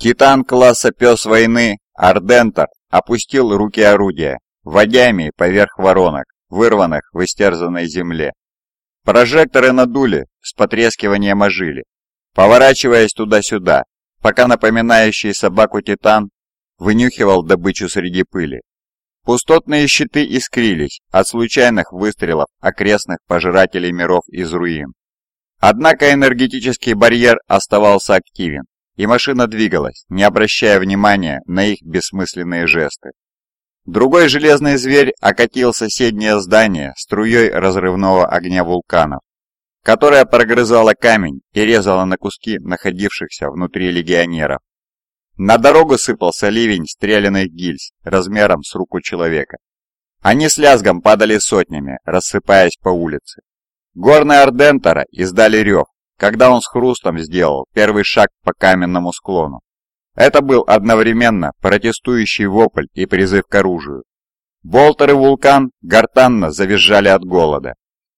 Титан класса «Пес войны» Ардентор опустил руки орудия, вводя ими поверх воронок, вырванных в истерзанной земле. Прожекторы надули, с потрескиванием ожили, поворачиваясь туда-сюда, пока напоминающий собаку Титан вынюхивал добычу среди пыли. Пустотные щиты искрились от случайных выстрелов окрестных пожирателей миров из руин. Однако энергетический барьер оставался активен, и машина двигалась, не обращая внимания на их бессмысленные жесты. Другой железный зверь окатил соседнее здание струей разрывного огня вулканов, которая прогрызала камень и резала на куски находившихся внутри легионеров. На дорогу сыпался ливень стрелянных гильз размером с руку человека. Они с лязгом падали сотнями, рассыпаясь по улице. Горные Ордентора издали рев, когда он с хрустом сделал первый шаг по каменному склону. Это был одновременно протестующий вопль и призыв к оружию. Болтер и Вулкан гортанно завизжали от голода.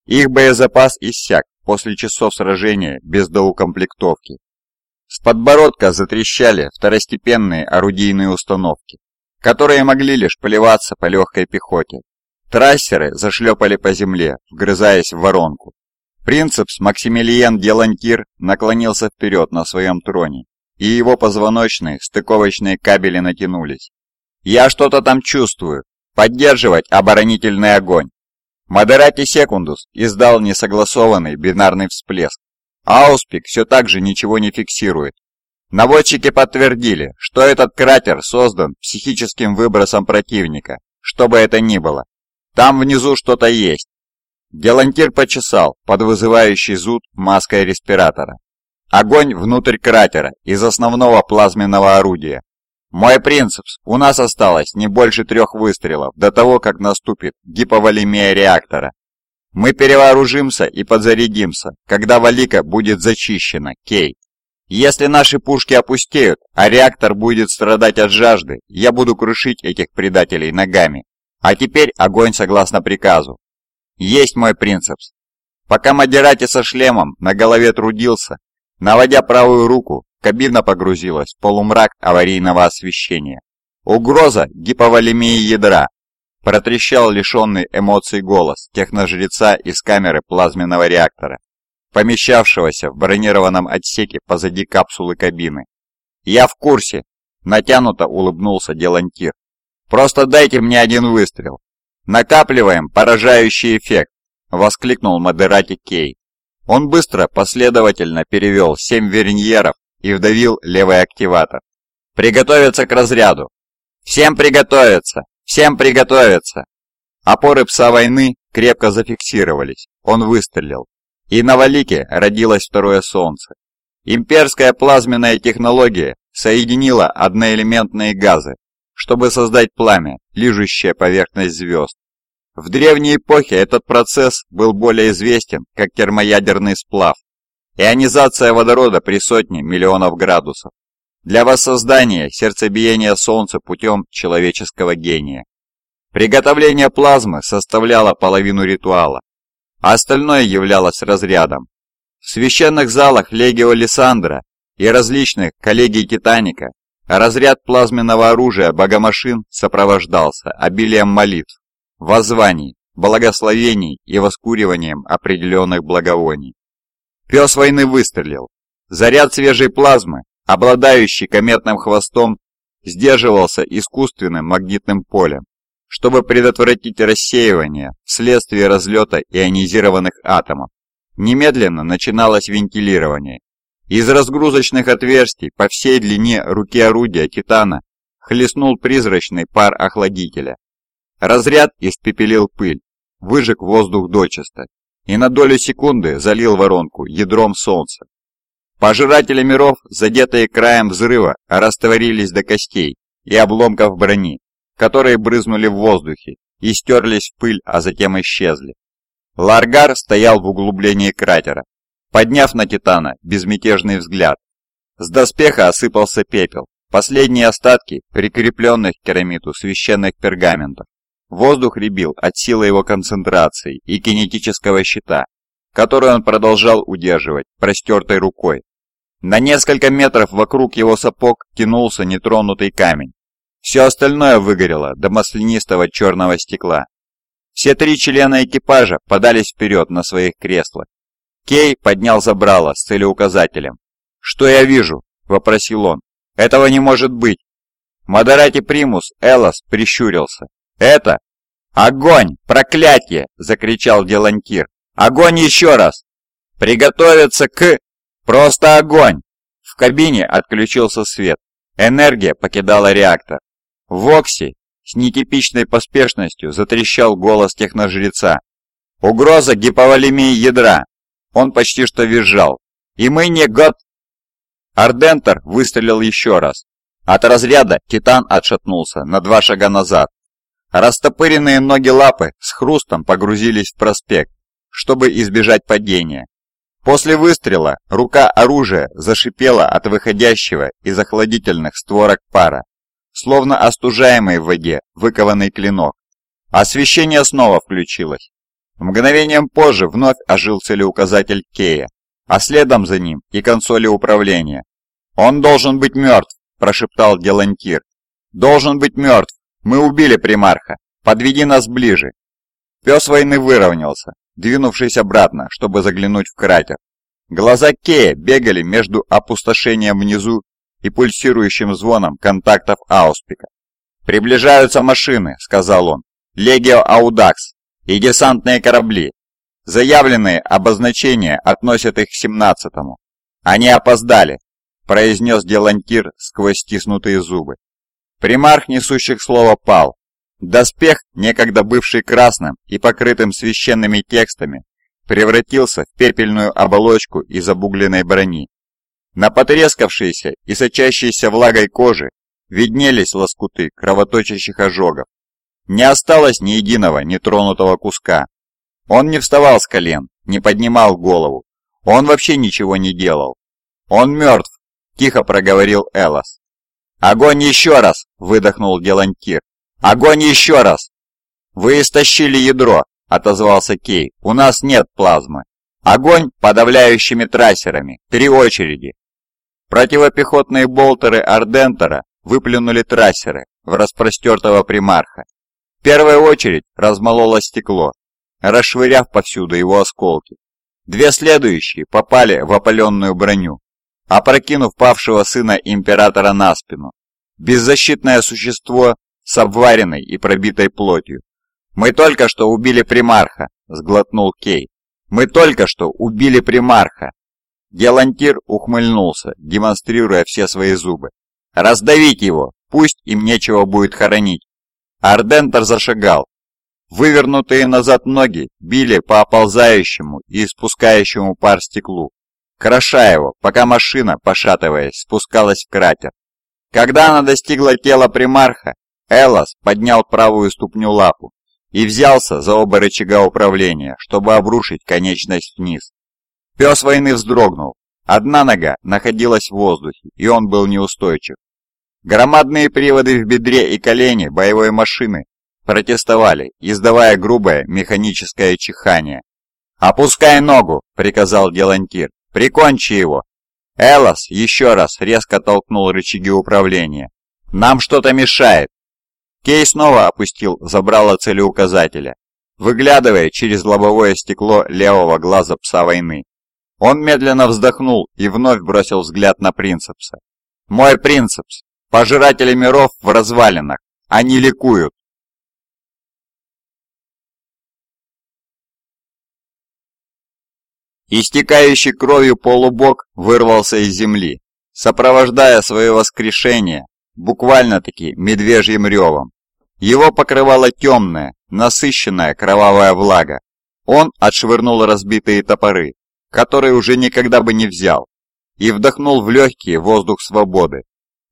Их боезапас иссяк после часов сражения без доукомплектовки. С подбородка затрещали второстепенные орудийные установки, которые могли лишь поливаться по легкой пехоте. Трассеры зашлепали по земле, вгрызаясь в воронку. Принцепс Максимилиен Делантир наклонился вперед на своем троне, и его позвоночные стыковочные кабели натянулись. «Я что-то там чувствую. Поддерживать оборонительный огонь!» Модерати Секундус издал несогласованный бинарный всплеск. Ауспик все так же ничего не фиксирует. Наводчики подтвердили, что этот кратер создан психическим выбросом противника, что бы это ни было. Там внизу что-то есть. Делантир почесал под вызывающий зуд маской респиратора. Огонь внутрь кратера из основного плазменного орудия. Мой принцип, у нас осталось не больше трех выстрелов до того, как наступит гиповолемия реактора. Мы перевооружимся и подзарядимся, когда Валика будет зачищена, Кей. Если наши пушки опустеют, а реактор будет страдать от жажды, я буду крушить этих предателей ногами. А теперь огонь согласно приказу. Есть мой принцип. Пока Мадерати со шлемом на голове трудился, наводя правую руку, кабина погрузилась в полумрак аварийного освещения. Угроза гиповолемии ядра, протрещал лишенный эмоций голос техножреца из камеры плазменного реактора, помещавшегося в бронированном отсеке позади капсулы кабины. «Я в курсе», — натянуто улыбнулся Делантир. «Просто дайте мне один выстрел. Накапливаем поражающий эффект», — воскликнул Модерати Кей. Он быстро, последовательно перевел семь верньеров и вдавил левый активатор. «Приготовиться к разряду!» «Всем приготовиться! Всем приготовиться!» Опоры пса войны крепко зафиксировались. Он выстрелил. И на Валике родилось второе солнце. Имперская плазменная технология соединила одноэлементные газы, чтобы создать пламя, лижущее поверхность звезд. В древней эпохе этот процесс был более известен как термоядерный сплав, ионизация водорода при сотне миллионов градусов, для воссоздания сердцебиения Солнца путем человеческого гения. Приготовление плазмы составляло половину ритуала, а остальное являлось разрядом. В священных залах Легио Лиссандра и различных коллегий Титаника разряд плазменного оружия богомашин сопровождался обилием молитв, воззваний, благословений и воскуриванием определенных благовоний. Пес войны выстрелил. Заряд свежей плазмы, обладающий кометным хвостом, сдерживался искусственным магнитным полем, чтобы предотвратить рассеивание вследствие разлета ионизированных атомов. Немедленно начиналось вентилирование. Из разгрузочных отверстий по всей длине руки орудия Титана хлестнул призрачный пар охладителя. Разряд испепелил пыль, выжег воздух дочисто и на долю секунды залил воронку ядром солнца. Пожиратели миров, задетые краем взрыва, растворились до костей и обломков брони, которые брызнули в воздухе и стерлись в пыль, а затем исчезли. Ларгар стоял в углублении кратера, подняв на Титана безмятежный взгляд. С доспеха осыпался пепел, последние остатки прикрепленных к керамиту священных пергаментов. Воздух рябил от силы его концентрации и кинетического щита, который он продолжал удерживать простертой рукой. На несколько метров вокруг его сапог тянулся нетронутый камень. Все остальное выгорело до маслянистого черного стекла. Все три члена экипажа подались вперед на своих креслах. Кей поднял забрало с целеуказателем. «Что я вижу?» – вопросил он. «Этого не может быть!» Модерати Примус Элос прищурился. «Это?» «Огонь! Проклятие!» – закричал Делантир. «Огонь еще раз!» «Приготовиться к...» «Просто огонь!» В кабине отключился свет. Энергия покидала реактор. В Окси с нетипичной поспешностью затрещал голос техножреца. «Угроза гиповолемии ядра!» Он почти что визжал. «И мы не год...» Ардентер выстрелил еще раз. От разряда Титан отшатнулся на два шага назад. Растопыренные ноги лапы с хрустом погрузились в проспект, чтобы избежать падения. После выстрела рука оружия зашипела от выходящего из охладительных створок пара, словно остужаемый в воде выкованный клинок. Освещение снова включилось. Мгновением позже вновь ожил целеуказатель Кея, а следом за ним и консоли управления. «Он должен быть мертв», – прошептал Делантир. «Должен быть мертв. Мы убили примарха. Подведи нас ближе». Пес войны выровнялся, двинувшись обратно, чтобы заглянуть в кратер. Глаза Кея бегали между опустошением внизу и пульсирующим звоном контактов Ауспика. «Приближаются машины», — сказал он. «Легио Аудакс и десантные корабли. Заявленные обозначения относят их к 17-му. Они опоздали», — произнес Делантир сквозь стиснутые зубы. Примарх несущих слова пал, Доспех, некогда бывший красным и покрытым священными текстами, превратился в пепельную оболочку из обугленной брони. На потрескавшейся и сочащейся влагой кожи виднелись лоскуты кровоточащих ожогов. Не осталось ни единого нетронутого куска. Он не вставал с колен, не поднимал голову. Он вообще ничего не делал. «Он мертв», – тихо проговорил Элос. «Огонь еще раз!» – выдохнул Делантир. «Огонь еще раз!» «Вы истощили ядро», — отозвался Кей. «У нас нет плазмы. Огонь подавляющими трассерами. Три очереди». Противопехотные болтеры Ардентера выплюнули трассеры в распростертого примарха. Первая очередь размолола стекло, расшвыряв повсюду его осколки. Две следующие попали в опаленную броню, опрокинув павшего сына императора на спину. Беззащитное существо с обваренной и пробитой плотью. «Мы только что убили примарха», — сглотнул Кей. «Мы только что убили примарха». Гелантир ухмыльнулся, демонстрируя все свои зубы. «Раздавить его, пусть им нечего будет хоронить». Ардентер зашагал. Вывернутые назад ноги били по оползающему и испускающему пар стеклу, кроша его, пока машина, пошатываясь, спускалась в кратер. Когда она достигла тела примарха, Элос поднял правую ступню лапу и взялся за оба рычага управления, чтобы обрушить конечность вниз. Пес войны вздрогнул. Одна нога находилась в воздухе, и он был неустойчив. Громадные приводы в бедре и колене боевой машины протестовали, издавая грубое механическое чихание. «Опускай ногу!» — приказал Делантир. «Прикончи его!» Элос еще раз резко толкнул рычаги управления. «Нам что-то мешает!» Кей снова опустил забрало целеуказателя, выглядывая через лобовое стекло левого глаза пса войны. Он медленно вздохнул и вновь бросил взгляд на Принцепса. «Мой Принцепс! Пожиратели миров в развалинах! Они ликуют!» Истекающий кровью полубок вырвался из земли, сопровождая свое воскрешение буквально-таки медвежьим ревом. Его покрывала темная, насыщенная кровавая влага. Он отшвырнул разбитые топоры, которые уже никогда бы не взял, и вдохнул в легкие воздух свободы.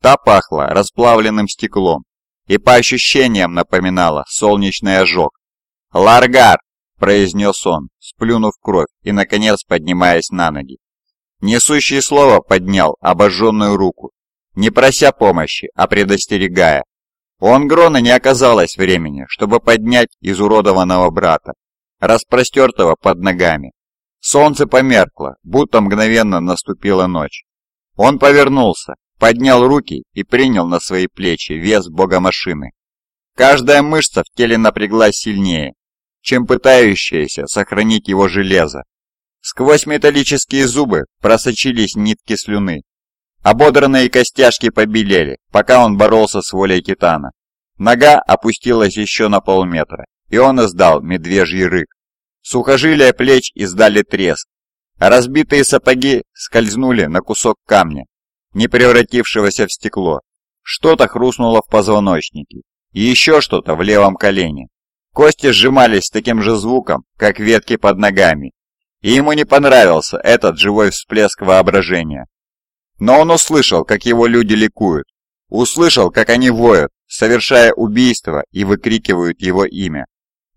Та пахла расплавленным стеклом и по ощущениям напоминала солнечный ожог. «Ларгар!» – произнес он, сплюнув кровь и, наконец, поднимаясь на ноги. Несущий слово поднял обожженную руку, не прося помощи, а предостерегая. У Ангрона не оказалось времени, чтобы поднять изуродованного брата, распростертого под ногами. Солнце померкло, будто мгновенно наступила ночь. Он повернулся, поднял руки и принял на свои плечи вес бога машины. Каждая мышца в теле напряглась сильнее, чем пытающаяся сохранить его железо. Сквозь металлические зубы просочились нитки слюны. Ободранные костяшки побелели, пока он боролся с волей Титана. Нога опустилась еще на полметра, и он издал медвежий рык. Сухожилия плеч издали треск, разбитые сапоги скользнули на кусок камня, не превратившегося в стекло. Что-то хрустнуло в позвоночнике, и еще что-то в левом колене. Кости сжимались с таким же звуком, как ветки под ногами, и ему не понравился этот живой всплеск воображения. Но он услышал, как его люди ликуют, услышал, как они воют, совершая убийство и выкрикивают его имя.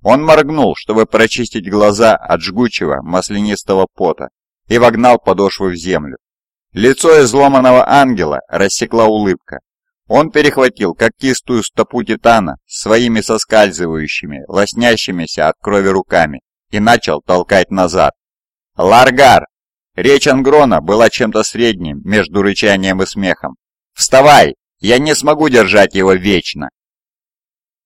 Он моргнул, чтобы прочистить глаза от жгучего маслянистого пота, и вогнал подошву в землю. Лицо изломанного ангела рассекла улыбка. Он перехватил когтистую стопу Титана своими соскальзывающими, лоснящимися от крови руками и начал толкать назад. «Ларгар!» Речь Ангрона была чем-то средним между рычанием и смехом. «Вставай! Я не смогу держать его вечно!»